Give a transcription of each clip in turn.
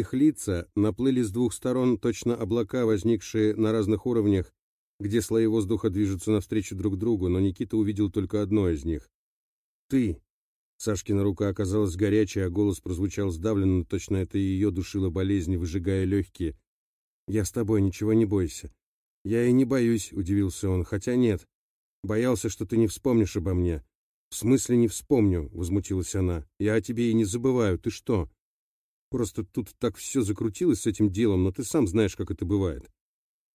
Их лица наплыли с двух сторон, точно облака, возникшие на разных уровнях, где слои воздуха движутся навстречу друг другу, но Никита увидел только одно из них. «Ты!» Сашкина рука оказалась горячей, а голос прозвучал сдавленно, точно это ее душило болезнь, выжигая легкие. «Я с тобой, ничего не бойся». «Я и не боюсь», — удивился он, — «хотя нет. Боялся, что ты не вспомнишь обо мне». «В смысле не вспомню?» — возмутилась она. «Я о тебе и не забываю. Ты что?» «Просто тут так все закрутилось с этим делом, но ты сам знаешь, как это бывает».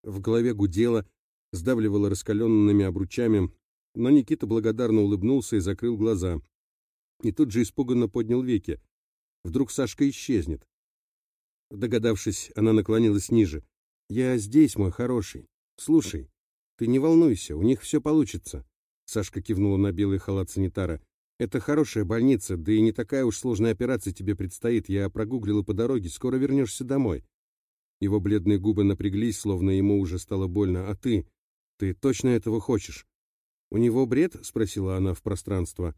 В голове гудело, сдавливало раскаленными обручами, но Никита благодарно улыбнулся и закрыл глаза. И тут же испуганно поднял веки. Вдруг Сашка исчезнет. Догадавшись, она наклонилась ниже. «Я здесь, мой хороший. Слушай, ты не волнуйся, у них все получится». Сашка кивнула на белый халат санитара. «Это хорошая больница, да и не такая уж сложная операция тебе предстоит. Я прогуглила по дороге, скоро вернешься домой». Его бледные губы напряглись, словно ему уже стало больно. «А ты? Ты точно этого хочешь?» «У него бред?» — спросила она в пространство.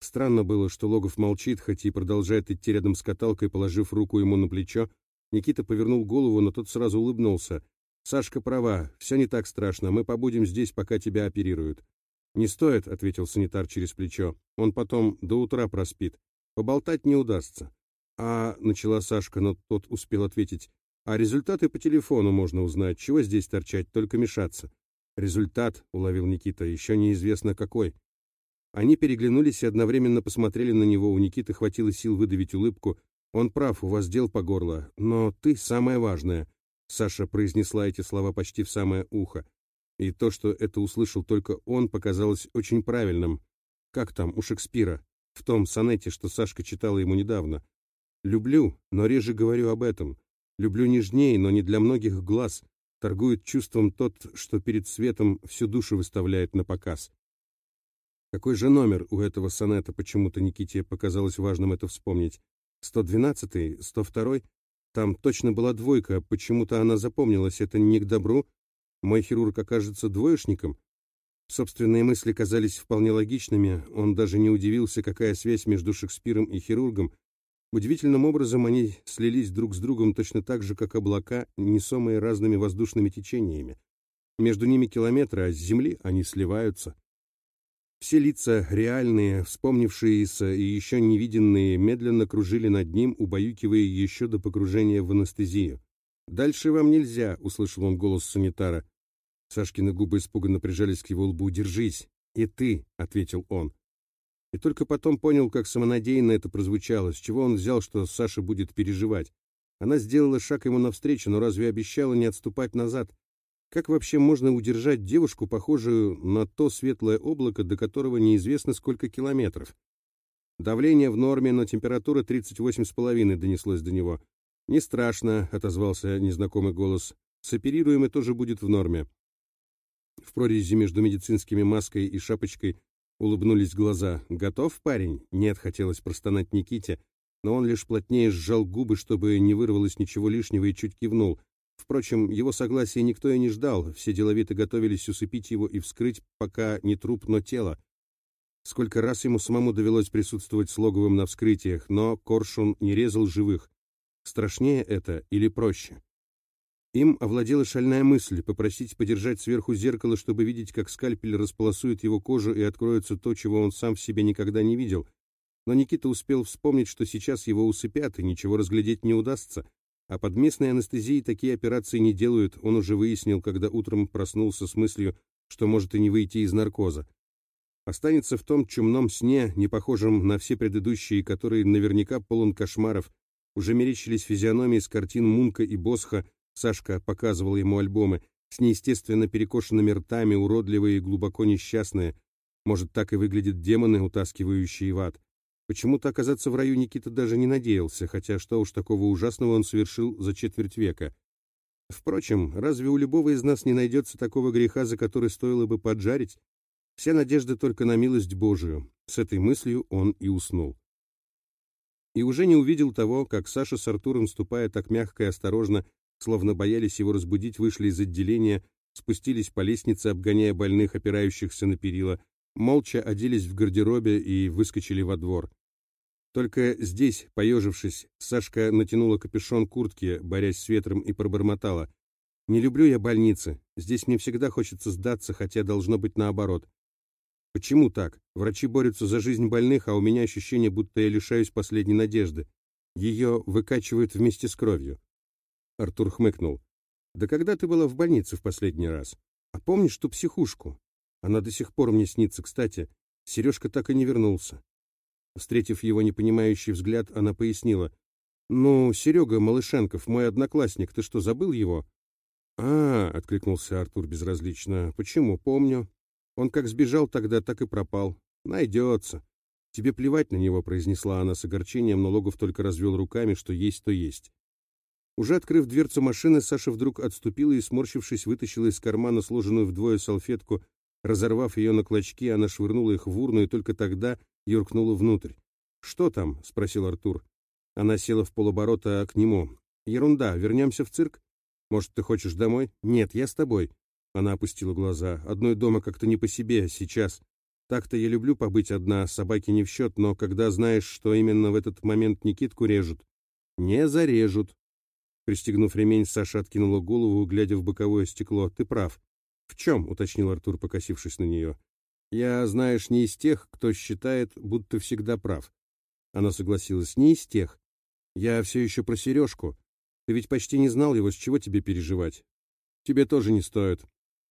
Странно было, что Логов молчит, хоть и продолжает идти рядом с каталкой, положив руку ему на плечо. Никита повернул голову, но тот сразу улыбнулся. «Сашка права, все не так страшно, мы побудем здесь, пока тебя оперируют». «Не стоит», — ответил санитар через плечо. «Он потом до утра проспит. Поболтать не удастся». «А...» — начала Сашка, но тот успел ответить. «А результаты по телефону можно узнать. Чего здесь торчать, только мешаться». «Результат», — уловил Никита, — «еще неизвестно какой». Они переглянулись и одновременно посмотрели на него. У Никиты хватило сил выдавить улыбку. «Он прав, у вас дел по горло. Но ты самое важное». Саша произнесла эти слова почти в самое ухо. И то, что это услышал только он, показалось очень правильным. Как там у Шекспира? В том сонете, что Сашка читала ему недавно. «Люблю, но реже говорю об этом. Люблю нежнее, но не для многих глаз. Торгует чувством тот, что перед светом всю душу выставляет на показ». Какой же номер у этого сонета почему-то Никите показалось важным это вспомнить? 112-й, 102-й? Там точно была двойка, почему-то она запомнилась, это не к добру. Мой хирург окажется двоечником? Собственные мысли казались вполне логичными, он даже не удивился, какая связь между Шекспиром и хирургом. Удивительным образом они слились друг с другом точно так же, как облака, несомые разными воздушными течениями. Между ними километры, а с земли они сливаются. Все лица, реальные, вспомнившиеся и еще невиденные, медленно кружили над ним, убаюкивая еще до погружения в анестезию. «Дальше вам нельзя», — услышал он голос санитара. Сашкины губы испуганно прижались к его лбу. «Держись!» «И ты», — ответил он. И только потом понял, как самонадеянно это прозвучало, с чего он взял, что Саша будет переживать. Она сделала шаг ему навстречу, но разве обещала не отступать назад? Как вообще можно удержать девушку, похожую на то светлое облако, до которого неизвестно сколько километров? Давление в норме, но температура 38,5 донеслось до него. «Не страшно», — отозвался незнакомый голос. «Соперируемый тоже будет в норме». В прорези между медицинскими маской и шапочкой улыбнулись глаза. «Готов, парень?» «Нет», — хотелось простонать Никите, но он лишь плотнее сжал губы, чтобы не вырвалось ничего лишнего, и чуть кивнул. Впрочем, его согласия никто и не ждал, все деловито готовились усыпить его и вскрыть, пока не труп, но тело. Сколько раз ему самому довелось присутствовать с Логовым на вскрытиях, но Коршун не резал живых. Страшнее это или проще? Им овладела шальная мысль попросить подержать сверху зеркало, чтобы видеть, как скальпель располосует его кожу и откроется то, чего он сам в себе никогда не видел. Но Никита успел вспомнить, что сейчас его усыпят, и ничего разглядеть не удастся. А под местной анестезией такие операции не делают, он уже выяснил, когда утром проснулся с мыслью, что может и не выйти из наркоза. Останется в том чумном сне, не похожем на все предыдущие, который наверняка полон кошмаров. Уже мерещились физиономии с картин Мунка и Босха, Сашка показывал ему альбомы, с неестественно перекошенными ртами, уродливые и глубоко несчастные. Может, так и выглядят демоны, утаскивающие в ад. Почему-то оказаться в раю Никита даже не надеялся, хотя что уж такого ужасного он совершил за четверть века. Впрочем, разве у любого из нас не найдется такого греха, за который стоило бы поджарить? Вся надежда только на милость Божию. С этой мыслью он и уснул. И уже не увидел того, как Саша с Артуром, ступая так мягко и осторожно, словно боялись его разбудить, вышли из отделения, спустились по лестнице, обгоняя больных, опирающихся на перила, молча оделись в гардеробе и выскочили во двор. Только здесь, поежившись, Сашка натянула капюшон куртки, борясь с ветром, и пробормотала. «Не люблю я больницы. Здесь мне всегда хочется сдаться, хотя должно быть наоборот. Почему так? Врачи борются за жизнь больных, а у меня ощущение, будто я лишаюсь последней надежды. Ее выкачивают вместе с кровью». Артур хмыкнул. «Да когда ты была в больнице в последний раз? А помнишь ту психушку? Она до сих пор мне снится, кстати. Сережка так и не вернулся. Встретив его непонимающий взгляд, она пояснила. «Ну, Серега Малышенков, мой одноклассник, ты что, забыл его?» «А, — откликнулся Артур безразлично, — почему, помню. Он как сбежал тогда, так и пропал. Найдется. Тебе плевать на него, — произнесла она с огорчением, но Логов только развел руками, что есть, то есть. Уже открыв дверцу машины, Саша вдруг отступила и, сморщившись, вытащила из кармана сложенную вдвое салфетку. Разорвав ее на клочки, она швырнула их в урну и только тогда юркнула внутрь. «Что там?» — спросил Артур. Она села в полоборота к нему. «Ерунда, вернемся в цирк? Может, ты хочешь домой?» «Нет, я с тобой». Она опустила глаза. «Одной дома как-то не по себе, сейчас. Так-то я люблю побыть одна, собаки не в счет, но когда знаешь, что именно в этот момент Никитку режут...» «Не зарежут». Пристегнув ремень, Саша откинула голову, глядя в боковое стекло. «Ты прав». «В чем?» — уточнил Артур, покосившись на нее. Я, знаешь, не из тех, кто считает, будто всегда прав. Она согласилась, не из тех. Я все еще про Сережку. Ты ведь почти не знал его, с чего тебе переживать? Тебе тоже не стоит.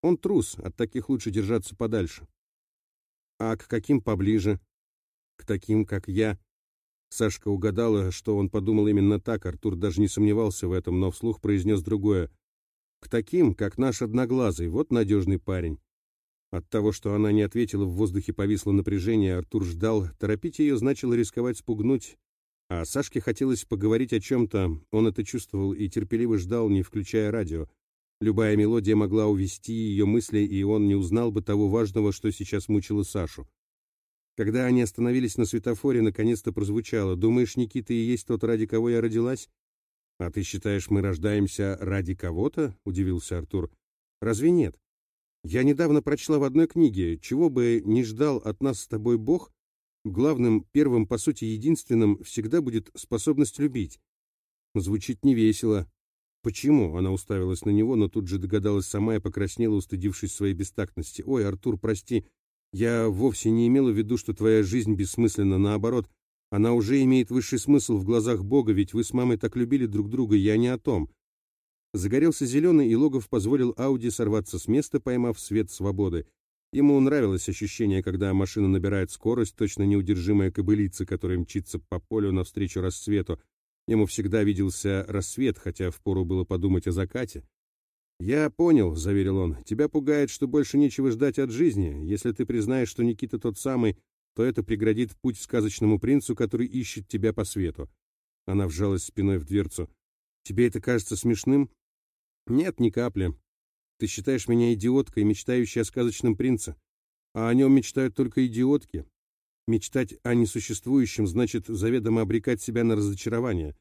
Он трус, от таких лучше держаться подальше. А к каким поближе? К таким, как я. Сашка угадала, что он подумал именно так, Артур даже не сомневался в этом, но вслух произнес другое. К таким, как наш одноглазый, вот надежный парень. От того, что она не ответила, в воздухе повисло напряжение, Артур ждал. Торопить ее значило рисковать спугнуть. А Сашке хотелось поговорить о чем-то, он это чувствовал и терпеливо ждал, не включая радио. Любая мелодия могла увести ее мысли, и он не узнал бы того важного, что сейчас мучило Сашу. Когда они остановились на светофоре, наконец-то прозвучало «Думаешь, Никита, и есть тот, ради кого я родилась?» «А ты считаешь, мы рождаемся ради кого-то?» — удивился Артур. «Разве нет? Я недавно прочла в одной книге, чего бы ни ждал от нас с тобой Бог, главным, первым, по сути, единственным всегда будет способность любить. Звучит невесело. Почему? Она уставилась на него, но тут же догадалась сама и покраснела, устыдившись своей бестактности. Ой, Артур, прости, я вовсе не имела в виду, что твоя жизнь бессмысленна. Наоборот, она уже имеет высший смысл в глазах Бога, ведь вы с мамой так любили друг друга, я не о том. Загорелся зеленый, и Логов позволил Ауди сорваться с места, поймав свет свободы. Ему нравилось ощущение, когда машина набирает скорость, точно неудержимая кобылица, которая мчится по полю навстречу рассвету. Ему всегда виделся рассвет, хотя впору было подумать о закате. «Я понял», — заверил он, — «тебя пугает, что больше нечего ждать от жизни. Если ты признаешь, что Никита тот самый, то это преградит путь сказочному принцу, который ищет тебя по свету». Она вжалась спиной в дверцу. «Тебе это кажется смешным?» Нет, ни капли. Ты считаешь меня идиоткой, мечтающей о сказочном принце. А о нем мечтают только идиотки. Мечтать о несуществующем значит заведомо обрекать себя на разочарование.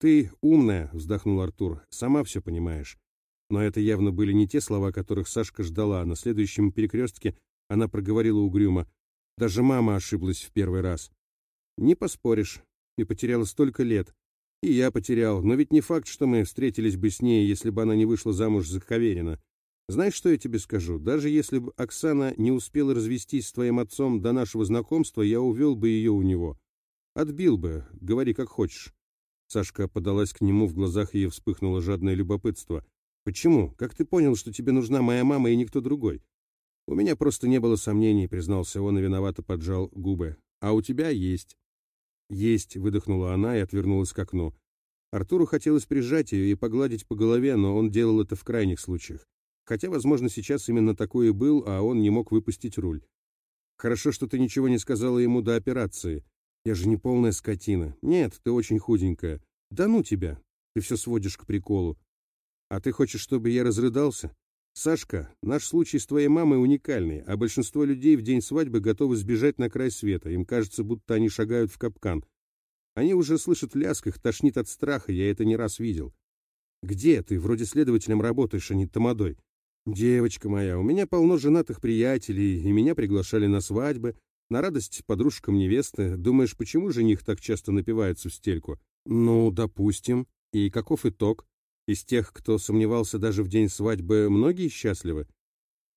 Ты умная, вздохнул Артур, сама все понимаешь. Но это явно были не те слова, которых Сашка ждала. На следующем перекрестке она проговорила угрюмо. Даже мама ошиблась в первый раз. Не поспоришь. И потеряла столько лет. И я потерял, но ведь не факт, что мы встретились бы с ней, если бы она не вышла замуж за Каверина. Знаешь, что я тебе скажу? Даже если бы Оксана не успела развестись с твоим отцом до нашего знакомства, я увел бы ее у него. Отбил бы, говори как хочешь. Сашка подалась к нему, в глазах ее вспыхнуло жадное любопытство. «Почему? Как ты понял, что тебе нужна моя мама и никто другой?» «У меня просто не было сомнений», — признался он и виновато поджал губы. «А у тебя есть». «Есть», — выдохнула она и отвернулась к окну. Артуру хотелось прижать ее и погладить по голове, но он делал это в крайних случаях. Хотя, возможно, сейчас именно такой и был, а он не мог выпустить руль. «Хорошо, что ты ничего не сказала ему до операции. Я же не полная скотина. Нет, ты очень худенькая. Да ну тебя. Ты все сводишь к приколу. А ты хочешь, чтобы я разрыдался? Сашка, наш случай с твоей мамой уникальный, а большинство людей в день свадьбы готовы сбежать на край света. Им кажется, будто они шагают в капкан. Они уже слышат лязг, их тошнит от страха, я это не раз видел. Где ты? Вроде следователем работаешь, а не тамадой. Девочка моя, у меня полно женатых приятелей, и меня приглашали на свадьбы. На радость подружкам невесты. Думаешь, почему жених так часто напивается в стельку? Ну, допустим. И каков итог? Из тех, кто сомневался даже в день свадьбы, многие счастливы?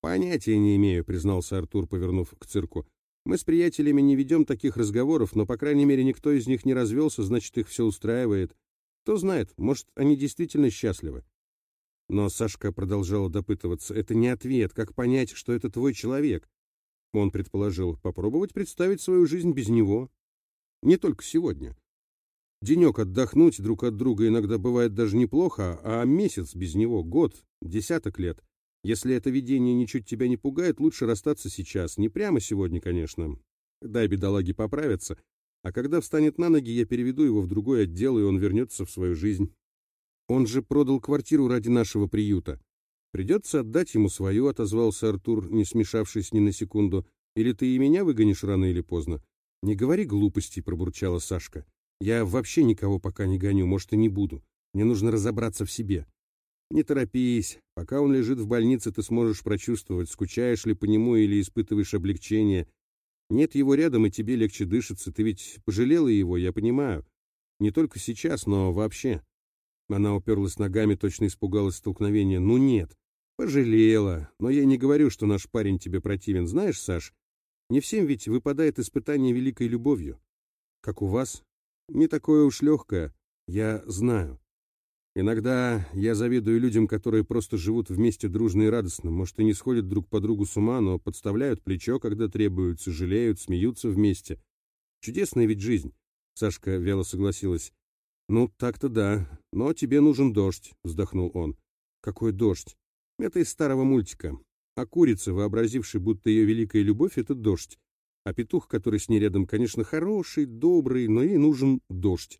Понятия не имею, признался Артур, повернув к цирку. Мы с приятелями не ведем таких разговоров, но, по крайней мере, никто из них не развелся, значит, их все устраивает. Кто знает, может, они действительно счастливы. Но Сашка продолжала допытываться. Это не ответ. Как понять, что это твой человек? Он предположил попробовать представить свою жизнь без него. Не только сегодня. Денек отдохнуть друг от друга иногда бывает даже неплохо, а месяц без него, год, десяток лет. Если это видение ничуть тебя не пугает, лучше расстаться сейчас. Не прямо сегодня, конечно. Дай бедолаге поправиться. А когда встанет на ноги, я переведу его в другой отдел, и он вернется в свою жизнь. Он же продал квартиру ради нашего приюта. Придется отдать ему свою, отозвался Артур, не смешавшись ни на секунду. Или ты и меня выгонишь рано или поздно? Не говори глупостей, пробурчала Сашка. Я вообще никого пока не гоню, может, и не буду. Мне нужно разобраться в себе. Не торопись. Пока он лежит в больнице, ты сможешь прочувствовать, скучаешь ли по нему или испытываешь облегчение. Нет его рядом, и тебе легче дышится. Ты ведь пожалела его, я понимаю. Не только сейчас, но вообще. Она уперлась ногами, точно испугалась столкновения. «Ну нет, пожалела. Но я не говорю, что наш парень тебе противен. Знаешь, Саш, не всем ведь выпадает испытание великой любовью. Как у вас? Не такое уж легкое. Я знаю. Иногда я завидую людям, которые просто живут вместе дружно и радостно. Может, и не сходят друг по другу с ума, но подставляют плечо, когда требуют, жалеют, смеются вместе. Чудесная ведь жизнь. Сашка вяло согласилась. «Ну, так-то да. Но тебе нужен дождь», — вздохнул он. «Какой дождь?» «Это из старого мультика. А курица, вообразившая, будто ее великая любовь, — это дождь. А петух, который с ней рядом, конечно, хороший, добрый, но ей нужен дождь.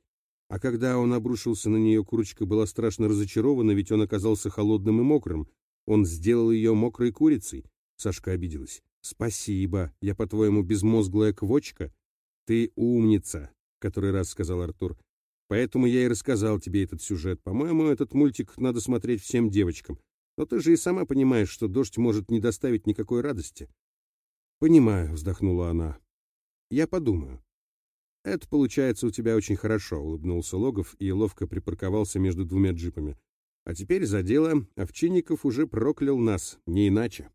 А когда он обрушился на нее, курочка была страшно разочарована, ведь он оказался холодным и мокрым. Он сделал ее мокрой курицей. Сашка обиделась. «Спасибо. Я, по-твоему, безмозглая квочка?» «Ты умница», — который раз сказал Артур. Поэтому я и рассказал тебе этот сюжет. По-моему, этот мультик надо смотреть всем девочкам. Но ты же и сама понимаешь, что дождь может не доставить никакой радости. Понимаю, вздохнула она. Я подумаю. Это получается у тебя очень хорошо, улыбнулся Логов и ловко припарковался между двумя джипами. А теперь за дело Овчинников уже проклял нас, не иначе.